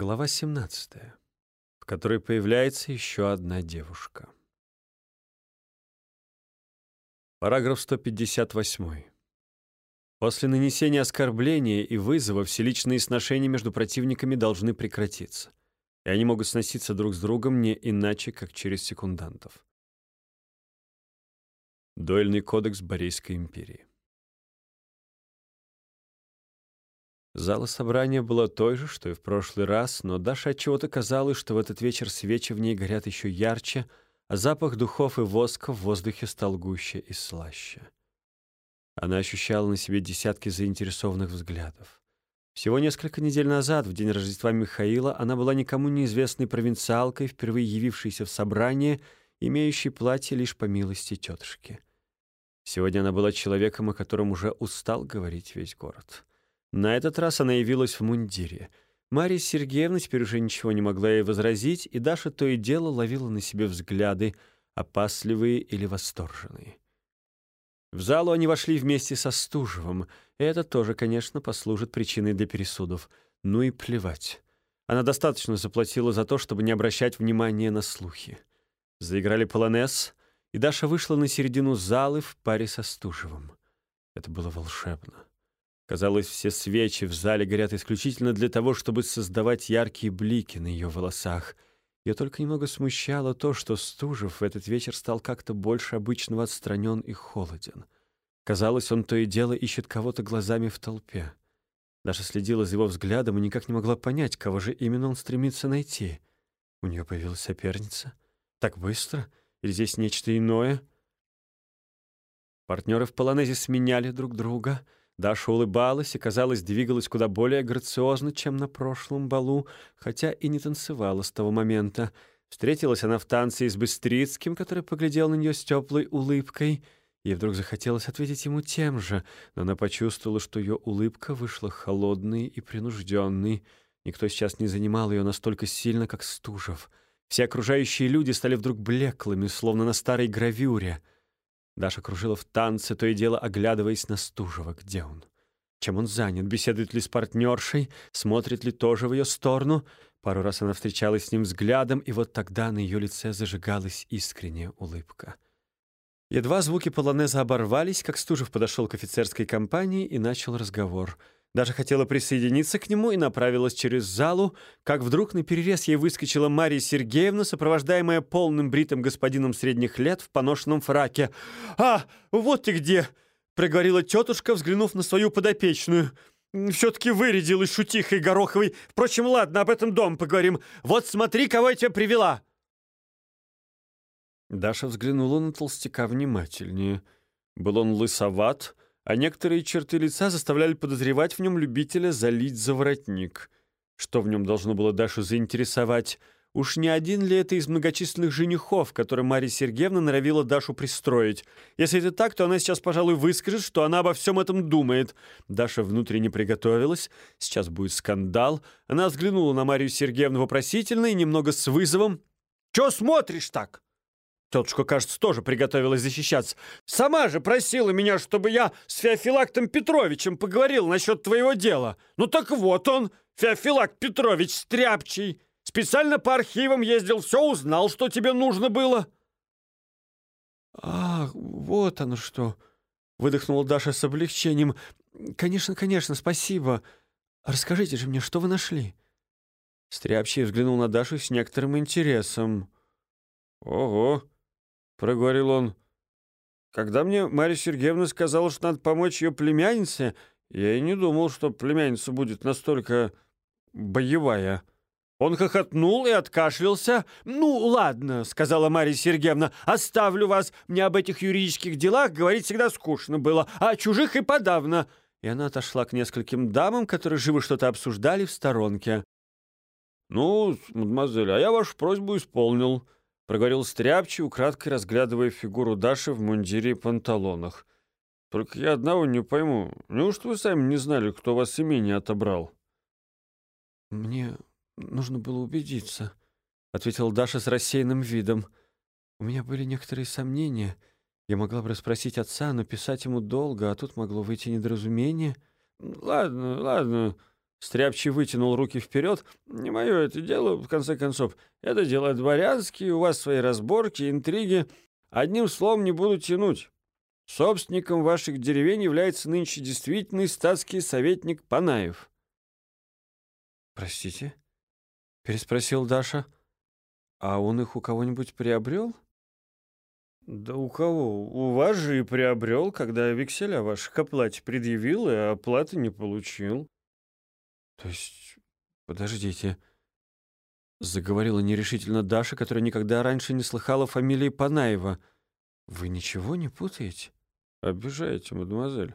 Глава 17, в которой появляется еще одна девушка. Параграф 158. После нанесения оскорбления и вызова все личные сношения между противниками должны прекратиться, и они могут сноситься друг с другом не иначе, как через секундантов. Дуэльный кодекс Борейской империи. Зала собрания была той же, что и в прошлый раз, но Даша отчего-то казалось, что в этот вечер свечи в ней горят еще ярче, а запах духов и воска в воздухе стал гуще и слаще. Она ощущала на себе десятки заинтересованных взглядов. Всего несколько недель назад, в день Рождества Михаила, она была никому неизвестной провинциалкой, впервые явившейся в собрание, имеющей платье лишь по милости тетушки. Сегодня она была человеком, о котором уже устал говорить весь город. На этот раз она явилась в мундире. Мария Сергеевна теперь уже ничего не могла ей возразить, и Даша то и дело ловила на себе взгляды, опасливые или восторженные. В залу они вошли вместе со Стужевым, и это тоже, конечно, послужит причиной для пересудов. Ну и плевать. Она достаточно заплатила за то, чтобы не обращать внимания на слухи. Заиграли полонез, и Даша вышла на середину залы в паре со Стужевым. Это было волшебно. Казалось, все свечи в зале горят исключительно для того, чтобы создавать яркие блики на ее волосах. Ее только немного смущало то, что Стужев в этот вечер стал как-то больше обычного отстранен и холоден. Казалось, он то и дело ищет кого-то глазами в толпе. Даша следила за его взглядом и никак не могла понять, кого же именно он стремится найти. У нее появилась соперница? Так быстро? Или здесь нечто иное? Партнеры в полонезе сменяли друг друга — Даша улыбалась и, казалось, двигалась куда более грациозно, чем на прошлом балу, хотя и не танцевала с того момента. Встретилась она в танце с Быстрицким, который поглядел на нее с теплой улыбкой. Ей вдруг захотелось ответить ему тем же, но она почувствовала, что ее улыбка вышла холодной и принужденной. Никто сейчас не занимал ее настолько сильно, как Стужев. Все окружающие люди стали вдруг блеклыми, словно на старой гравюре — Даша кружила в танце, то и дело оглядываясь на Стужева. Где он? Чем он занят? Беседует ли с партнершей? Смотрит ли тоже в ее сторону? Пару раз она встречалась с ним взглядом, и вот тогда на ее лице зажигалась искренняя улыбка. Едва звуки полонеза оборвались, как Стужев подошел к офицерской компании и начал разговор — даже хотела присоединиться к нему и направилась через залу, как вдруг на перерез ей выскочила Мария Сергеевна, сопровождаемая полным бритым господином средних лет в поношенном фраке. «А, вот ты где!» — проговорила тетушка, взглянув на свою подопечную. «Все-таки вырядилась шутихой Гороховой. Впрочем, ладно, об этом дом поговорим. Вот смотри, кого я тебе привела!» Даша взглянула на толстяка внимательнее. Был он лысоват, — а некоторые черты лица заставляли подозревать в нем любителя залить за воротник. Что в нем должно было Дашу заинтересовать? Уж не один ли это из многочисленных женихов, которые Мария Сергеевна норовила Дашу пристроить? Если это так, то она сейчас, пожалуй, выскажет, что она обо всем этом думает. Даша внутренне приготовилась. Сейчас будет скандал. Она взглянула на Марию Сергеевну вопросительно и немного с вызовом. «Чё смотришь так?» Тетушка, кажется, тоже приготовилась защищаться. «Сама же просила меня, чтобы я с Феофилактом Петровичем поговорил насчет твоего дела. Ну так вот он, Феофилакт Петрович Стряпчий. Специально по архивам ездил, все узнал, что тебе нужно было». «Ах, вот оно что!» — выдохнула Даша с облегчением. «Конечно, конечно, спасибо. Расскажите же мне, что вы нашли?» Стряпчий взглянул на Дашу с некоторым интересом. «Ого!» Проговорил он. Когда мне Марья Сергеевна сказала, что надо помочь ее племяннице, я и не думал, что племянница будет настолько боевая. Он хохотнул и откашлялся. «Ну, ладно», — сказала Марья Сергеевна, — «оставлю вас. Мне об этих юридических делах говорить всегда скучно было, а чужих и подавно». И она отошла к нескольким дамам, которые живо что-то обсуждали в сторонке. «Ну, мадемуазель, а я вашу просьбу исполнил», проговорил Стряпчий, украдкой разглядывая фигуру Даши в мундире и панталонах. «Только я одного не пойму. Неужто вы сами не знали, кто вас имение отобрал?» «Мне нужно было убедиться», — ответила Даша с рассеянным видом. «У меня были некоторые сомнения. Я могла бы расспросить отца, но писать ему долго, а тут могло выйти недоразумение». «Ладно, ладно», Стряпчий вытянул руки вперед. «Не мое это дело, в конце концов. Это дело дворянские, у вас свои разборки, интриги. Одним словом, не буду тянуть. Собственником ваших деревень является нынче действительный статский советник Панаев». «Простите?» — переспросил Даша. «А он их у кого-нибудь приобрел?» «Да у кого? У вас же и приобрел, когда векселя ваших оплате предъявил и оплаты не получил». «То есть, подождите...» Заговорила нерешительно Даша, которая никогда раньше не слыхала фамилии Панаева. «Вы ничего не путаете?» «Обижаете, мадемуазель».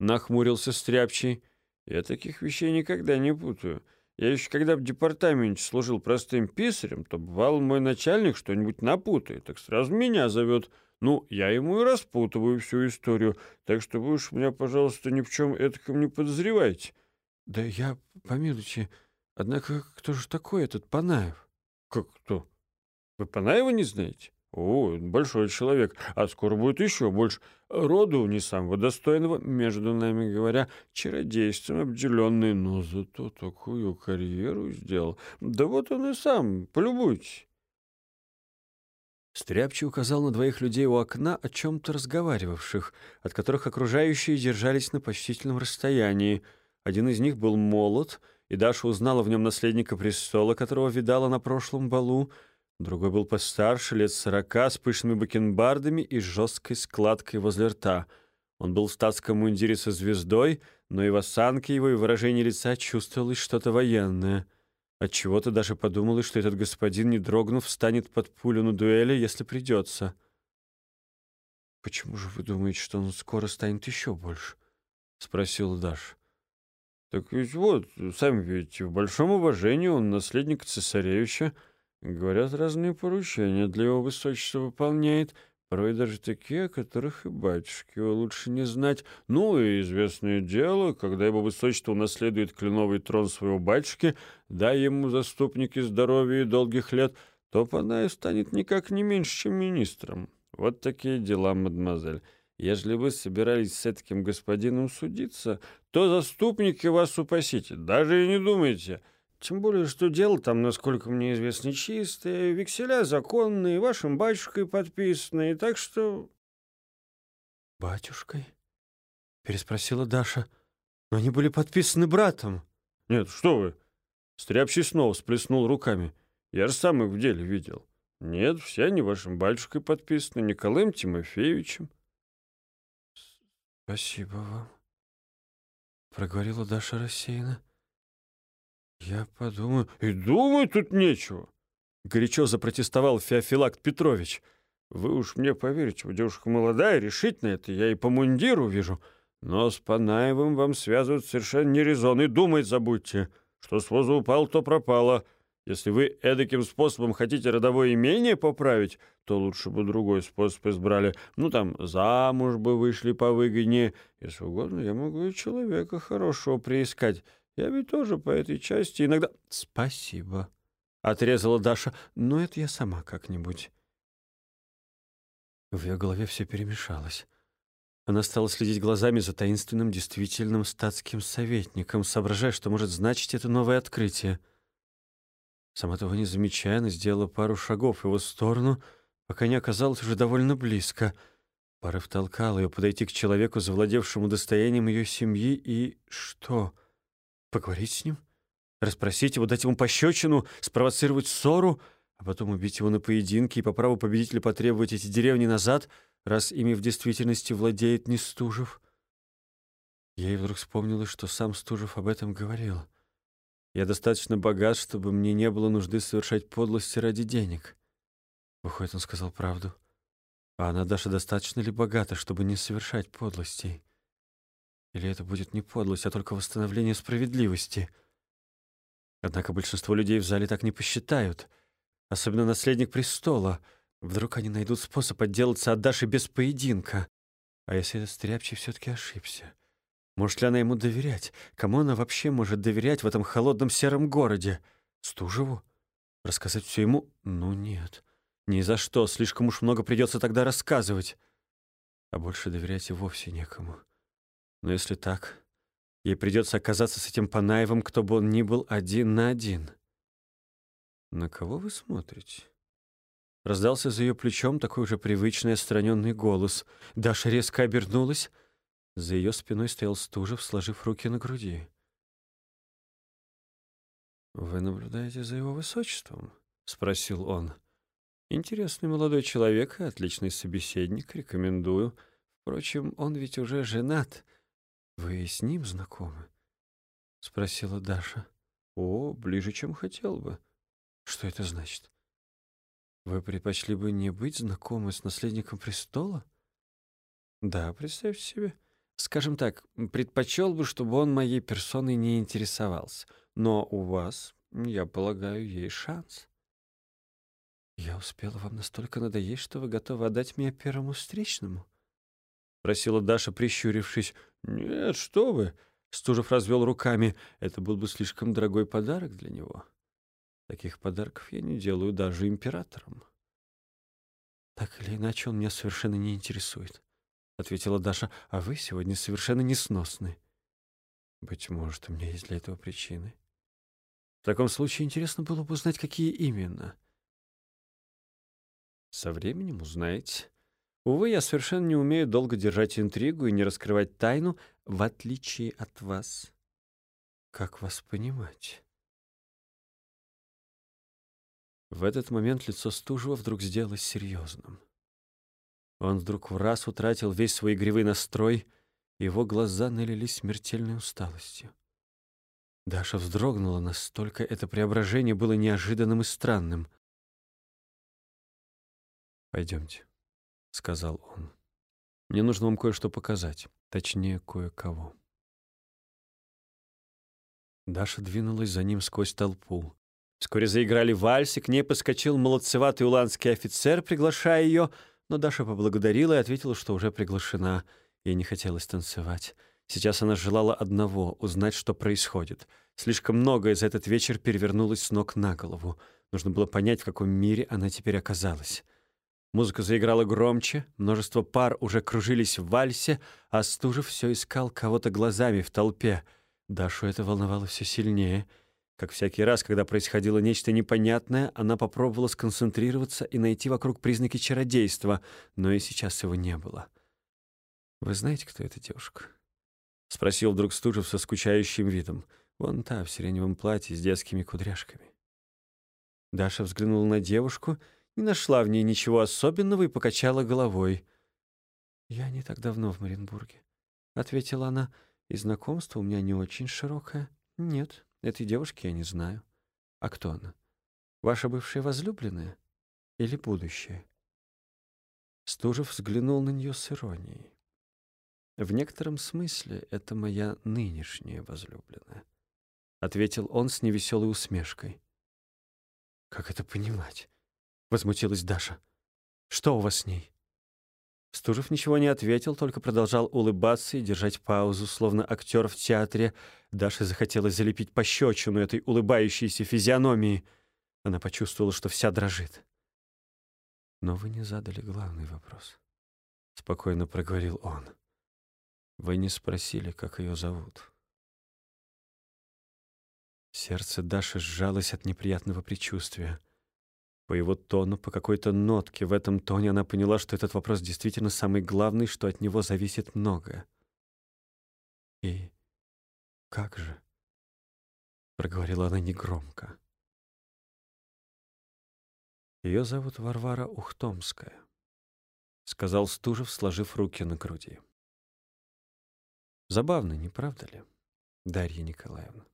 Нахмурился Стряпчий. «Я таких вещей никогда не путаю. Я еще когда в департаменте служил простым писарем, то бывал мой начальник что-нибудь напутает, так сразу меня зовет. Ну, я ему и распутываю всю историю, так что вы уж меня, пожалуйста, ни в чем этаком не подозревайте». «Да я, помилуйте, однако кто же такой этот Панаев?» «Как кто? Вы Панаева не знаете?» «О, большой человек, а скоро будет еще больше. Роду не самого достойного, между нами говоря, чародейством обделенный, но зато такую карьеру сделал. Да вот он и сам, полюбуйтесь». Стряпчий указал на двоих людей у окна, о чем-то разговаривавших, от которых окружающие держались на почтительном расстоянии — один из них был молод, и Даша узнала в нем наследника престола, которого видала на прошлом балу. Другой был постарше, лет сорока, с пышными бакенбардами и жесткой складкой возле рта. Он был в статском мундире со звездой, но и в осанке его и выражении лица чувствовалось что-то военное. Отчего-то даже подумалось, что этот господин, не дрогнув, встанет под пулю на дуэли, если придется. «Почему же вы думаете, что он скоро станет еще больше?» — спросила Даша. Так ведь вот, сами видите, в большом уважении он наследник цесаревича. Говорят, разные поручения для его высочества выполняет, порой даже такие, о которых и батюшке его лучше не знать. Ну и известное дело, когда его высочество унаследует кленовый трон своего батюшки, дай ему заступники здоровья и долгих лет, то Панаев станет никак не меньше, чем министром. Вот такие дела, мадемуазель. Ежели вы собирались с этим господином судиться, то заступники вас упасите, даже и не думайте. Тем более, что дело там, насколько мне известно, чистое, векселя законные, вашим батюшкой подписанные, так что...» «Батюшкой?» — переспросила Даша. «Но они были подписаны братом». «Нет, что вы!» Стряпчий снова сплеснул руками. «Я же сам их в деле видел. Нет, все они вашим батюшкой подписаны, Николаем Тимофеевичем». «Спасибо вам», — проговорила Даша рассеянно. «Я подумаю...» «И думать тут нечего!» — горячо запротестовал Феофилакт Петрович. «Вы уж мне поверите, девушка молодая, решительно это я и по мундиру вижу. Но с Панаевым вам связывают совершенно не резон, и думать забудьте. Что с воза упал, то пропало». Если вы эдаким способом хотите родовое имение поправить, то лучше бы другой способ избрали. Ну, там, замуж бы вышли повыгоднее. Если угодно, я могу и человека хорошего приискать. Я ведь тоже по этой части иногда... — Спасибо, — отрезала Даша. — Но это я сама как-нибудь. В ее голове все перемешалось. Она стала следить глазами за таинственным, действительным статским советником, соображая, что может значить это новое открытие. Сама того не замечая, она сделала пару шагов в его сторону, пока не оказалась уже довольно близко. Порыв толкал ее подойти к человеку, завладевшему достоянием ее семьи, и что? Поговорить с ним? Расспросить его, дать ему пощечину, спровоцировать ссору, а потом убить его на поединке и по праву победителя потребовать эти деревни назад, раз ими в действительности владеет не Стужев? Ей вдруг вспомнилось, что сам Стужев об этом говорил — я достаточно богат, чтобы мне не было нужды совершать подлости ради денег. Выходит, он сказал правду. А она, Даша, достаточно ли богата, чтобы не совершать подлостей? Или это будет не подлость, а только восстановление справедливости? Однако большинство людей в зале так не посчитают. Особенно наследник престола. Вдруг они найдут способ отделаться от Даши без поединка. А если этот стряпчий все-таки ошибся? Может ли она ему доверять? Кому она вообще может доверять в этом холодном сером городе? Стужеву? Рассказать все ему? Ну нет. Ни за что. Слишком уж много придется тогда рассказывать. А больше доверять и вовсе некому. Но если так, Ей придется оказаться с этим Панаевым, кто бы он ни был, один на один. «На кого вы смотрите?» Раздался за ее плечом такой уже привычный отстраненный голос. Даша резко обернулась. За ее спиной стоял Стужев, сложив руки на груди. «Вы наблюдаете за его высочеством?» — спросил он. «Интересный молодой человек и отличный собеседник, рекомендую. Впрочем, он ведь уже женат. Вы с ним знакомы?» — спросила Даша. «О, ближе, чем хотел бы. Что это значит?» Вы предпочли бы не быть знакомы с наследником престола? Да, представьте себе. Скажем так, предпочел бы, чтобы он моей персоной не интересовался. Но у вас, я полагаю, есть шанс. Я успела вам настолько надоесть, что вы готовы отдать меня первому встречному? Просила Даша, прищурившись. Нет, что вы. Стужев развел руками. Это был бы слишком дорогой подарок для него. Таких подарков я не делаю даже императорам. Так или иначе, он меня совершенно не интересует, ответила Даша. А вы сегодня совершенно несносны. Быть может, у меня есть для этого причины. В таком случае интересно было бы узнать, какие именно. Со временем узнаете. Увы, я совершенно не умею долго держать интригу и не раскрывать тайну, в отличие от вас. Как вас понимать? В этот момент лицо Стужева вдруг сделалось серьезным. Он вдруг в раз утратил весь свой игривый настрой, его глаза налились смертельной усталостью. Даша вздрогнула, настолько это преображение было неожиданным и странным. «Пойдемте», — сказал он. «Мне нужно вам кое-что показать, точнее, кое-кого». Даша двинулась за ним сквозь толпу. Вскоре заиграли вальс, и к ней подскочил молодцеватый уланский офицер, приглашая ее, но Даша поблагодарила и ответила, что уже приглашена. Ей не хотелось танцевать. Сейчас она желала одного — узнать, что происходит. Слишком многое за этот вечер перевернулось с ног на голову. Нужно было понять, в каком мире она теперь оказалась. Музыка заиграла громче, множество пар уже кружились в вальсе, а Стужев все искал кого-то глазами в толпе. Дашу это волновало все сильнее — как всякий раз, когда происходило нечто непонятное, она попробовала сконцентрироваться и найти вокруг признаки чародейства, но и сейчас его не было. «Вы знаете, кто эта девушка?» — спросил вдруг Стужев со скучающим видом. «Вон та, в сиреневом платье с детскими кудряшками». Даша взглянула на девушку, не нашла в ней ничего особенного и покачала головой. «Я не так давно в Маринбурге», — ответила она, — «и знакомство у меня не очень широкое. Нет, Этой девушки я не знаю. А кто она? Ваша бывшая возлюбленная или будущее? Стужев взглянул на нее с иронией. В некотором смысле это моя нынешняя возлюбленная, ответил он с невеселой усмешкой. Как это понимать? возмутилась Даша. Что у вас с ней? Стужев ничего не ответил, только продолжал улыбаться и держать паузу, словно актер в театре. Даше захотелось залепить пощечину этой улыбающейся физиономии. Она почувствовала, что вся дрожит. «Но вы не задали главный вопрос», — спокойно проговорил он. «Вы не спросили, как ее зовут». Сердце Даши сжалось от неприятного предчувствия. По его тону, по какой-то нотке в этом тоне она поняла, что этот вопрос действительно самый главный, что от него зависит многое. «И как же?» — проговорила она негромко. «Ее зовут Варвара Ухтомская», — сказал Стужев, сложив руки на груди. «Забавно, не правда ли, Дарья Николаевна?»